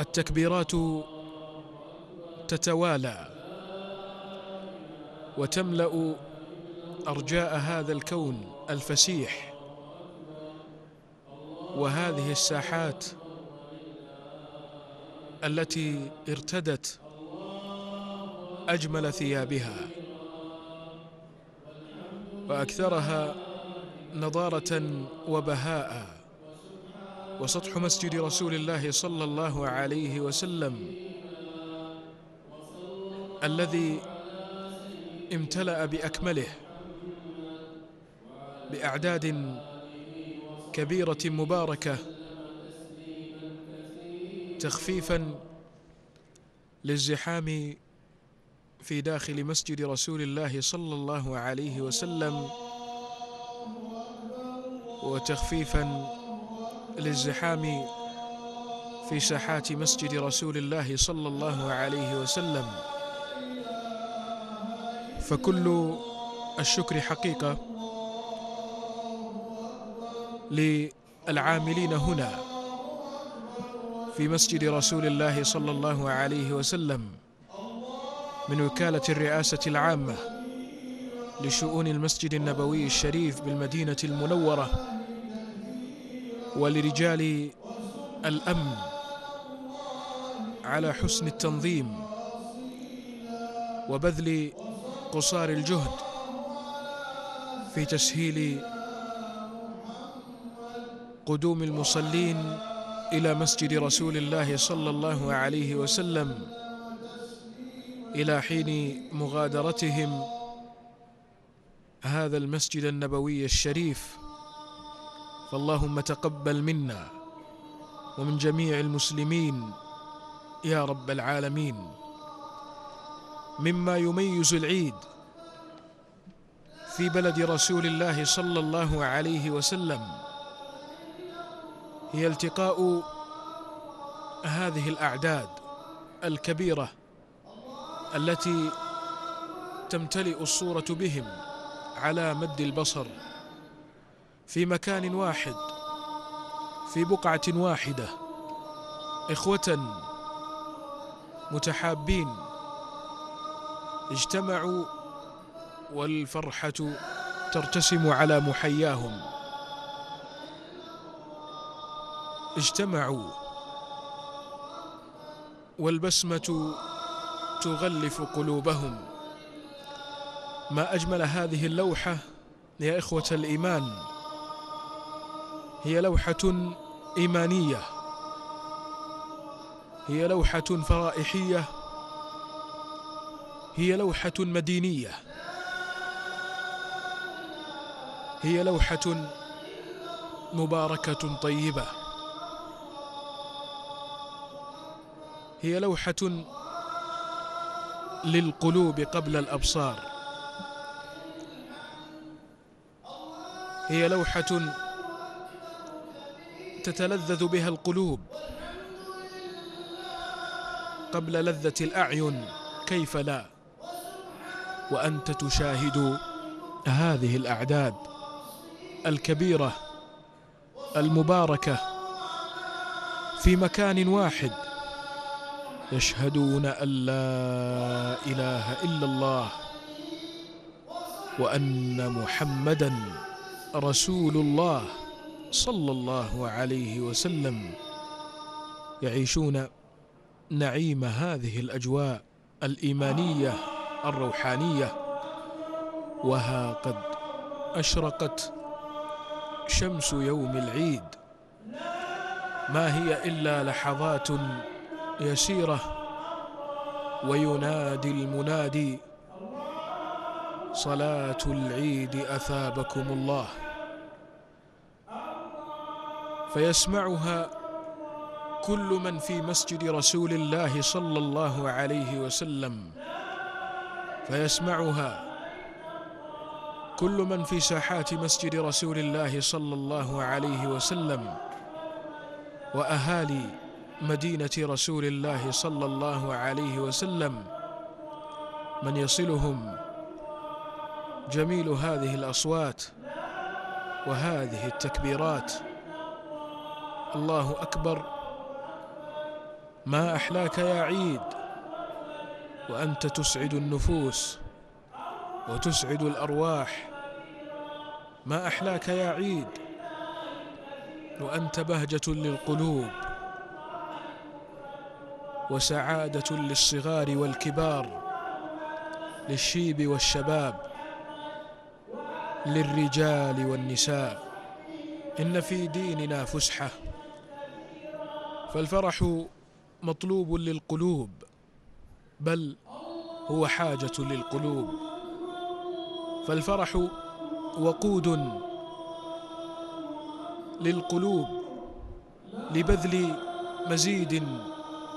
التكبيرات تتوالى وتملأ أرجاء هذا الكون الفسيح. وهذه الساحات التي ارتدت أجمل ثيابها وأكثرها نضارة وبهاء. وسطح مسجد رسول الله صلى الله عليه وسلم الذي امتلأ بأكمله بأعداد كبيرة مباركة تخفيفا للزحام في داخل مسجد رسول الله صلى الله عليه وسلم وتخفيفا للزحام في ساحات مسجد رسول الله صلى الله عليه وسلم. فكل الشكر حقيقة للعاملين هنا في مسجد رسول الله صلى الله عليه وسلم من وكالة الرئاسة العامة لشؤون المسجد النبوي الشريف بالمدينة المنورة. ولرجال الأمن على حسن التنظيم وبذل قصار الجهد في تسهيل قدوم المصلين إلى مسجد رسول الله صلى الله عليه وسلم إلى حين مغادرتهم هذا المسجد النبوي الشريف. فاللهم تقبل منا ومن جميع المسلمين يا رب العالمين مما يميز العيد في بلد رسول الله صلى الله عليه وسلم هي التقاء هذه الأعداد الكبيرة التي تمتلئ الصورة بهم على مد البصر. في مكان واحد في بقعة واحدة. إخوة متحابين اجتمعوا والفرحة ترتسم على محياهم. اجتمعوا والبسمة تغلف قلوبهم. ما أجمل هذه اللوحة يا إخوة الإيمان؟ هي لوحة إيمانية. هي لوحة فرائحية. هي لوحة مدينية. هي لوحة مباركة طيبة. هي لوحة للقلوب قبل الأبصار. هي لوحة تتلذذ بها القلوب قبل لذة الأعين كيف لا؟ وأنت تشاهد هذه الأعداد الكبيرة المباركة في مكان واحد يشهدون أن لا إله إلا الله وأن محمدا رسول الله. صلى الله عليه وسلم يعيشون نعيم هذه الأجواء الإيمانية الروحانية وها قد أشرقت شمس يوم العيد. ما هي إلا لحظات يسيرة وينادي المنادي صلاة العيد أثابكم الله. فيسمعها كل من في مسجد رسول الله صلى الله عليه وسلم. فيسمعها كل من في ساحات مسجد رسول الله صلى الله عليه وسلم وأهالي مدينة رسول الله صلى الله عليه وسلم. من يصلهم جميل هذه الأصوات وهذه التكبيرات. الله أكبر. ما أحلاك يا عيد؟ وأنت تسعد النفوس وتسعد الأرواح. ما أحلاك يا عيد؟ وأنت بهجة للقلوب وسعادة للصغار والكبار للشيب والشباب للرجال والنساء. إن في ديننا فسحة. فالفرح مطلوب للقلوب بل هو حاجة للقلوب. فالفرح وقود للقلوب لبذل مزيد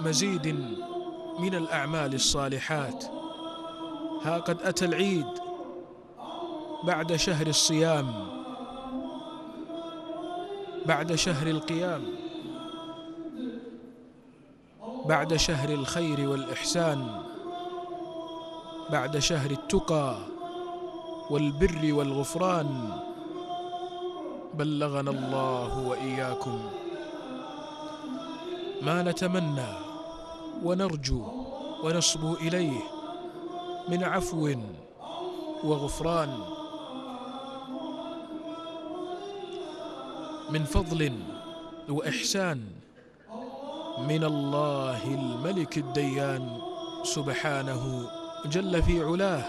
مزيد من الأعمال الصالحات. ها قد أتى العيد بعد شهر الصيام بعد شهر القيام. بعد شهر الخير والإحسان بعد شهر التقى والبر والغفران بلغنا الله وإياكم. ما نتمنى ونرجو ونصبو إليه من عفو وغفران. من فضل وإحسان من الله الملك الديان سبحانه جل في علاه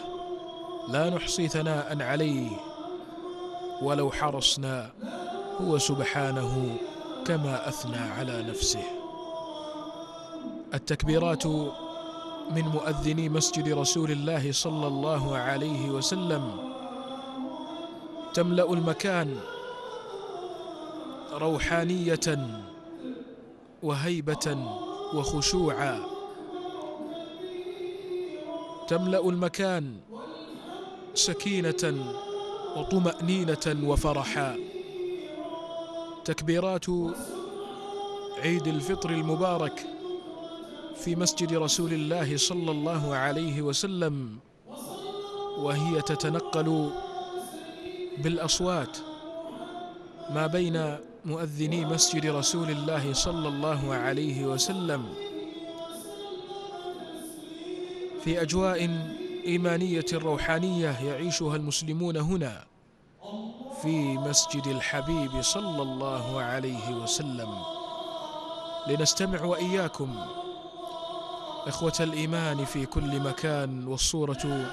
لا نحصي ثناء عليه ولو حرصنا هو سبحانه كما أثنى على نفسه. التكبيرات من مؤذني مسجد رسول الله صلى الله عليه وسلم. تملأ المكان روحانية وهيبة وخشوعا. تملأ المكان سكينة وطمأنينة وفرحا. تكبيرات عيد الفطر المبارك في مسجد رسول الله صلى الله عليه وسلم وهي تتنقل بالأصوات ما بين مؤذني مسجد رسول الله صلى الله عليه وسلم. في أجواء إيمانية روحانية يعيشها المسلمون هنا في مسجد الحبيب صلى الله عليه وسلم. لنستمع وإياكم إخوة الإيمان في كل مكان والصورة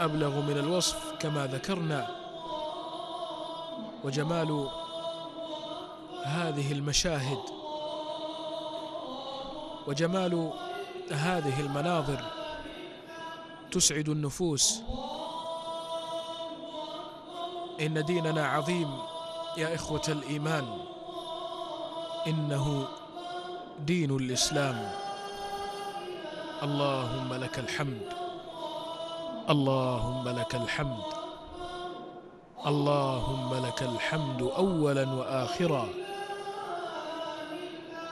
أبلغ من الوصف كما ذكرنا. وجمال هذه المشاهد وجمال هذه المناظر تسعد النفوس. إن ديننا عظيم يا إخوة الإيمان. إنه دين الإسلام. اللهم لك الحمد. اللهم لك الحمد. اللهم لك الحمد أولا وآخرا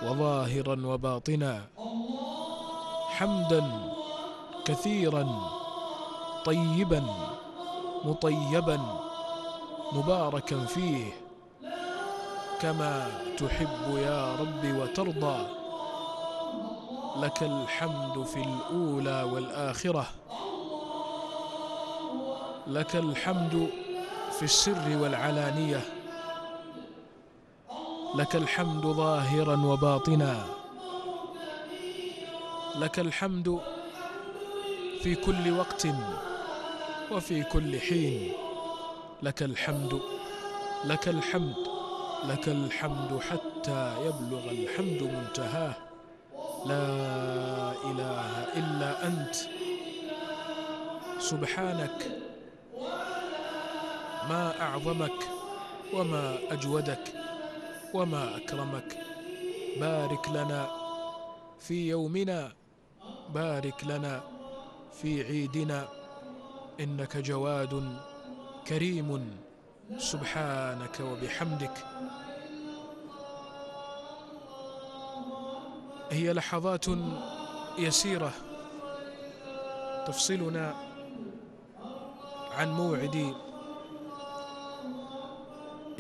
وظاهرا وباطنا حمدا كثيرا طيبا مطيبا مباركا فيه كما تحب يا رب وترضى. لك الحمد في الأولى والآخرة لك الحمد في السر والعلانية. لك الحمد ظاهرا وباطنا. لك الحمد في كل وقت وفي كل حين. لك الحمد لك الحمد لك الحمد حتى يبلغ الحمد منتهاه. لا إله إلا أنت. سبحانك ما أعظمك وما أجودك وما أكرمك. بارك لنا في يومنا بارك لنا في عيدنا. إنك جواد كريم. سبحانك وبحمدك. هي لحظات يسيرة تفصلنا عن موعد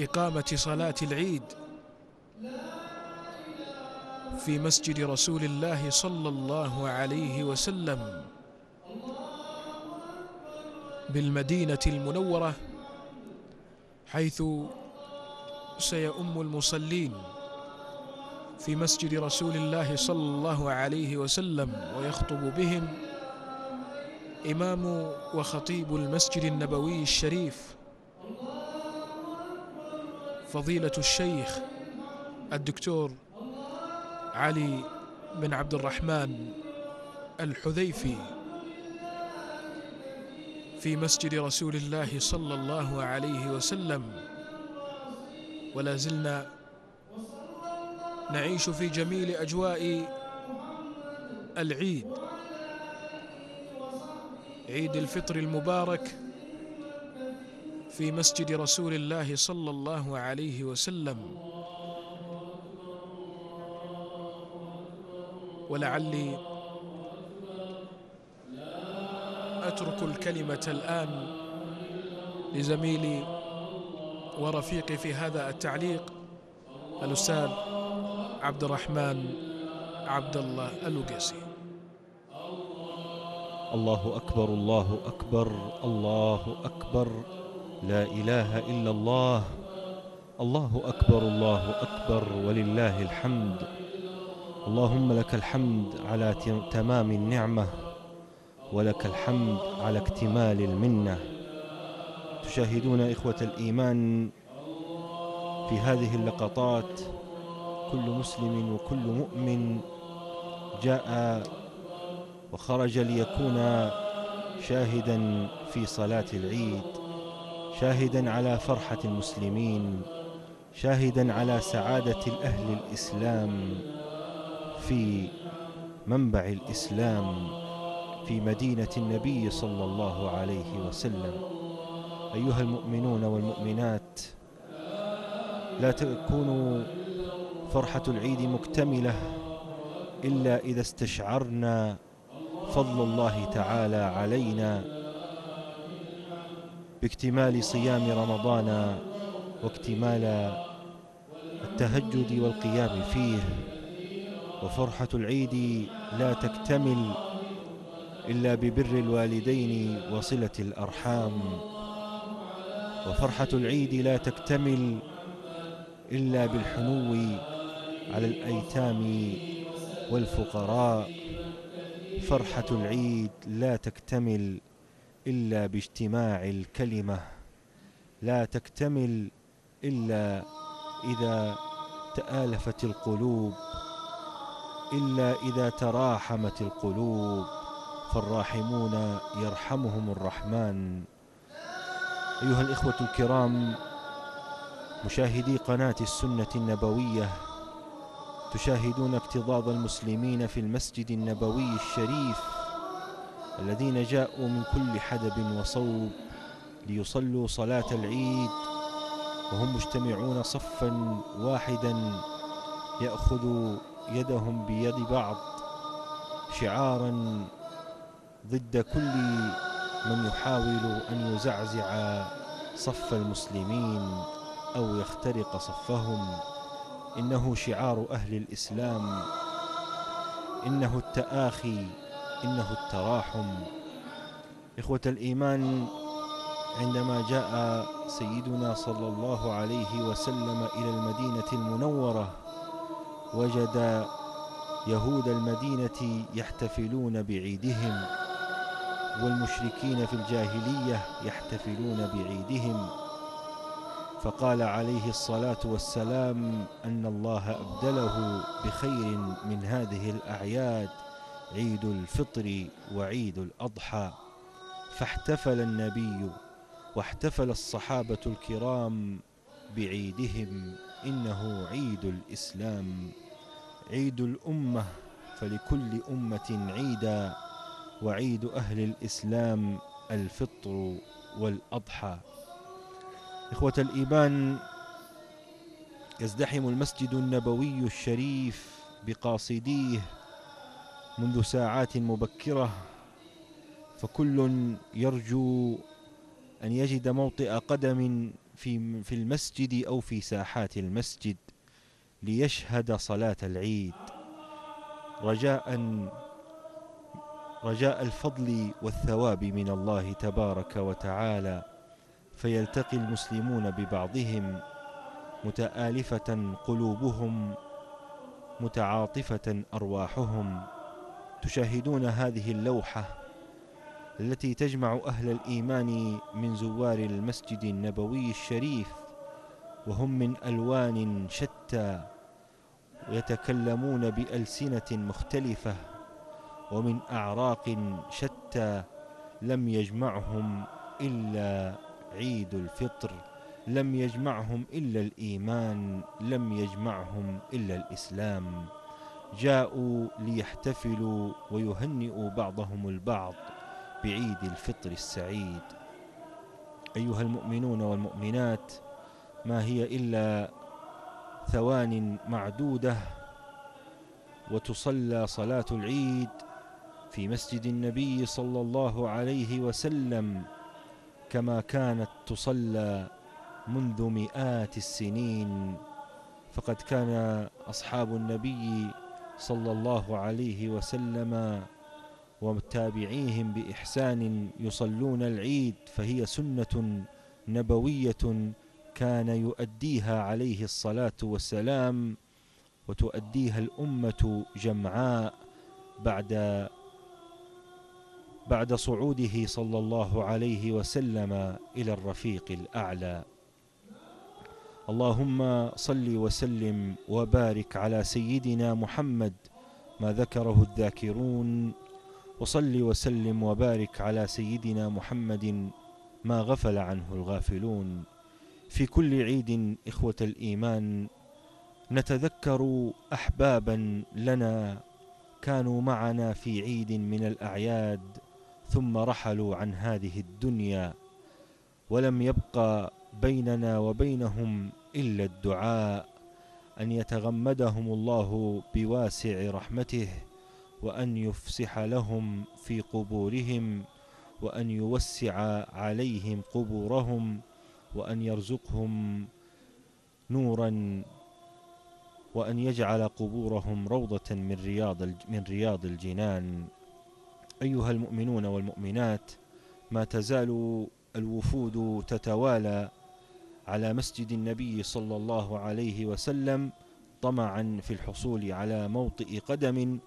إقامة صلاة العيد في مسجد رسول الله صلى الله عليه وسلم بالمدينة المنورة حيث سيؤم المصلين في مسجد رسول الله صلى الله عليه وسلم ويخطب بهم إمام وخطيب المسجد النبوي الشريف. فضيلة الشيخ الدكتور علي بن عبد الرحمن الحذيفي في مسجد رسول الله صلى الله عليه وسلم. ولا زلنا نعيش في جميل أجواء العيد عيد الفطر المبارك في مسجد رسول الله صلى الله عليه وسلم. ولعلي أترك الكلمة الآن لزميلي ورفيقي في هذا التعليق الأستاذ عبد الرحمن عبد الله اللوقيسي الله أكبر الله أكبر الله أكبر. لا إله إلا الله. الله أكبر الله أكبر ولله الحمد. اللهم لك الحمد على تمام النعمة ولك الحمد على اكتمال المنة. تشاهدون إخوة الإيمان في هذه اللقطات كل مسلم وكل مؤمن جاء وخرج ليكون شاهدا في صلاة العيد. شاهدا على فرحة المسلمين شاهدا على سعادة الأهل الإسلام في منبع الإسلام في مدينة النبي صلى الله عليه وسلم. أيها المؤمنون والمؤمنات لا تكون فرحة العيد مكتملة إلا إذا استشعرنا فضل الله تعالى علينا باكتمال صيام رمضان واكتمال التهجد والقيام فيه وفرحة العيد لا تكتمل إلا ببر الوالدين وصلة الأرحام. وفرحة العيد لا تكتمل إلا بالحنو على الأيتام والفقراء. فرحة العيد لا تكتمل إلا باجتماع الكلمة لا تكتمل إلا إذا تآلفت القلوب إلا إذا تراحمت القلوب. فالراحمون يرحمهم الرحمن. أيها الإخوة الكرام مشاهدي قناة السنة النبوية تشاهدون اكتظاظ المسلمين في المسجد النبوي الشريف الذين جاءوا من كل حدب وصوب ليصلوا صلاة العيد وهم مجتمعون صفا واحدا يأخذ يدهم بيد بعض شعارا ضد كل من يحاول أن يزعزع صف المسلمين أو يخترق صفهم. إنه شعار أهل الإسلام إنه التآخي إنه التراحم. إخوة الإيمان عندما جاء سيدنا صلى الله عليه وسلم إلى المدينة المنورة وجد يهود المدينة يحتفلون بعيدهم والمشركين في الجاهلية يحتفلون بعيدهم. فقال عليه الصلاة والسلام أن الله أبدله بخير من هذه الأعياد. عيد الفطر وعيد الأضحى. فاحتفل النبي واحتفل الصحابة الكرام بعيدهم إنه عيد الإسلام. عيد الأمة فلكل أمة عيدا. وعيد أهل الإسلام الفطر والأضحى. إخوة الإيمان يزدحم المسجد النبوي الشريف بقاصديه منذ ساعات مبكرة فكل يرجو أن يجد موطئ قدم في في المسجد أو في ساحات المسجد ليشهد صلاة العيد. رجاء رجاء الفضل والثواب من الله تبارك وتعالى فيلتقي المسلمون ببعضهم متآلفة قلوبهم متعاطفة أرواحهم. تشاهدون هذه اللوحة التي تجمع أهل الإيمان من زوار المسجد النبوي الشريف وهم من ألوان شتى ويتكلمون بألسنة مختلفة ومن أعراق شتى لم يجمعهم إلا عيد الفطر لم يجمعهم إلا الإيمان لم يجمعهم إلا الإسلام. جاءوا ليحتفلوا ويهنئوا بعضهم البعض بعيد الفطر السعيد. أيها المؤمنون والمؤمنات ما هي إلا ثوان معدودة وتصلى صلاة العيد في مسجد النبي صلى الله عليه وسلم كما كانت تصلى منذ مئات السنين. فقد كان أصحاب النبي صلى الله عليه وسلم وتابعيهم بإحسان يصلون العيد فهي سنة نبوية كان يؤديها عليه الصلاة والسلام وتؤديها الأمة جمعاء بعد بعد صعوده صلى الله عليه وسلم إلى الرفيق الأعلى. اللهم صل وسلم وبارك على سيدنا محمد ما ذكره الذاكرون وصل وسلم وبارك على سيدنا محمد ما غفل عنه الغافلون. في كل عيد إخوة الإيمان نتذكر أحبابا لنا كانوا معنا في عيد من الأعياد ثم رحلوا عن هذه الدنيا ولم يبقى بيننا وبينهم إلا الدعاء أن يتغمدهم الله بواسع رحمته وأن يفسح لهم في قبورهم وأن يوسع عليهم قبورهم وأن يرزقهم نورا وأن يجعل قبورهم روضة من رياض من رياض الجنان. أيها المؤمنون والمؤمنات ما تزال الوفود تتوالى على مسجد النبي صلى الله عليه وسلم طمعا في الحصول على موطئ قدم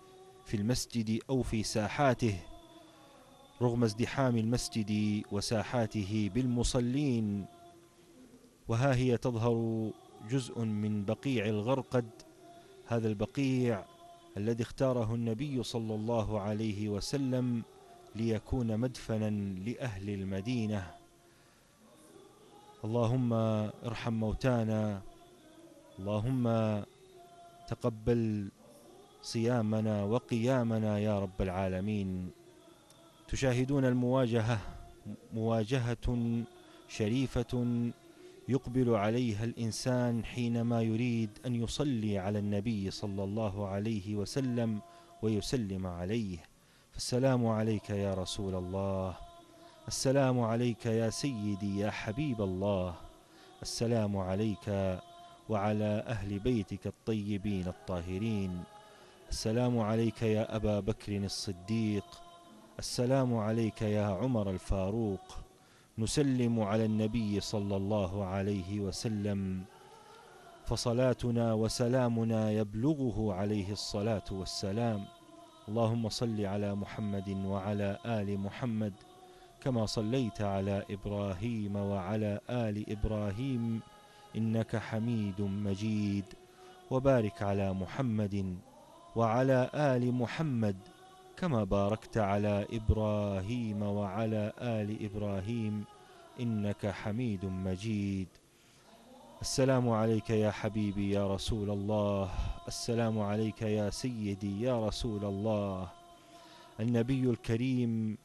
في المسجد أو في ساحاته رغم ازدحام المسجد وساحاته بالمصلين. وها هي تظهر جزء من بقيع الغرقد هذا البقيع الذي اختاره النبي صلى الله عليه وسلم ليكون مدفنا لأهل المدينة. اللهم ارحم موتانا اللهم تقبل صيامنا وقيامنا يا رب العالمين. تشاهدون المواجهة مواجهة شريفة يقبل عليها الإنسان حينما يريد أن يصلي على النبي صلى الله عليه وسلم ويسلم عليه. فالسلام عليك يا رسول الله. السلام عليك يا سيدي يا حبيب الله. السلام عليك وعلى أهل بيتك الطيبين الطاهرين. السلام عليك يا أبا بكر الصديق. السلام عليك يا عمر الفاروق. نسلم على النبي صلى الله عليه وسلم. فصلاتنا وسلامنا يبلغه عليه الصلاة والسلام. اللهم صل على محمد وعلى آل محمد كما صليت على إبراهيم وعلى آل إبراهيم إنك حميد مجيد. وبارك على محمد وعلى آل محمد كما باركت على إبراهيم وعلى آل إبراهيم إنك حميد مجيد. السلام عليك يا حبيبي يا رسول الله. السلام عليك يا سيدي يا رسول الله. النبي الكريم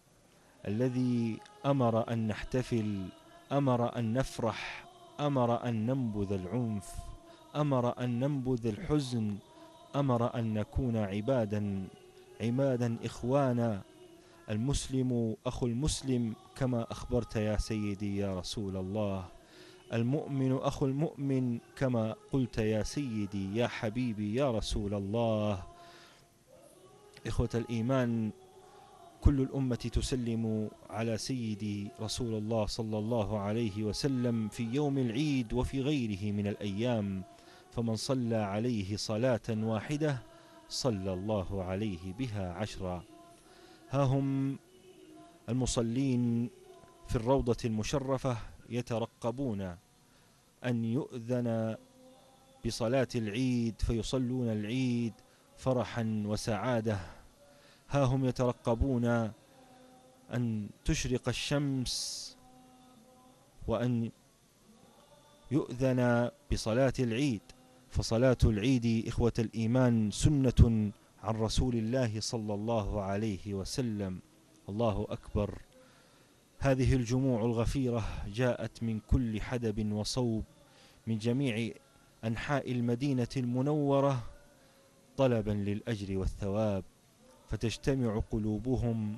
الذي أمر أن نحتفل أمر أن نفرح أمر أن ننبذ العنف أمر أن ننبذ الحزن أمر أن نكون عبادا عمادا إخوانا. المسلم أخو المسلم كما أخبرت يا سيدي يا رسول الله. المؤمن أخو المؤمن كما قلت يا سيدي يا حبيبي يا رسول الله. إخوة الإيمان كل الأمة تسلم على سيدي رسول الله صلى الله عليه وسلم في يوم العيد وفي غيره من الأيام فمن صلى عليه صلاة واحدة صلى الله عليه بها عشرا. ها هم المصلين في الروضة المشرفة يترقبون أن يؤذن بصلاة العيد فيصلون العيد فرحا وسعادة. ها هم يترقبون أن تشرق الشمس وأن يؤذن بصلاة العيد. فصلاة العيد إخوة الإيمان سنة عن رسول الله صلى الله عليه وسلم. الله أكبر. هذه الجموع الغفيرة جاءت من كل حدب وصوب من جميع أنحاء المدينة المنورة طلبا للأجر والثواب. فتجتمع قلوبهم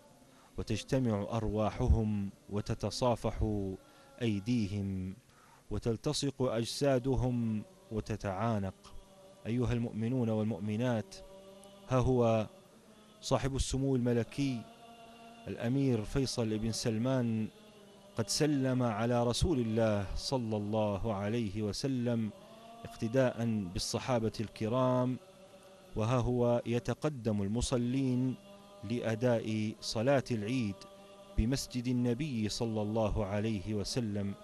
وتجتمع أرواحهم وتتصافح أيديهم وتلتصق أجسادهم وتتعانق. أيها المؤمنون والمؤمنات ها هو صاحب السمو الملكي الأمير فيصل بن سلمان قد سلم على رسول الله صلى الله عليه وسلم اقتداء بالصحابة الكرام وها هو يتقدم المصلين لأداء صلاة العيد بمسجد النبي صلى الله عليه وسلم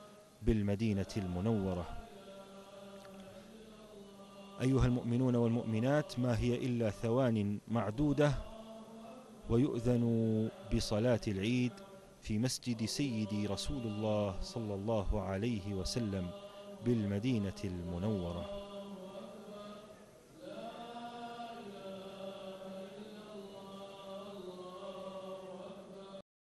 بالمدينة المنورة. أيها المؤمنون والمؤمنات ما هي إلا ثوان معدودة ويؤذن بصلاة العيد في مسجد سيدي رسول الله صلى الله عليه وسلم بالمدينة المنورة.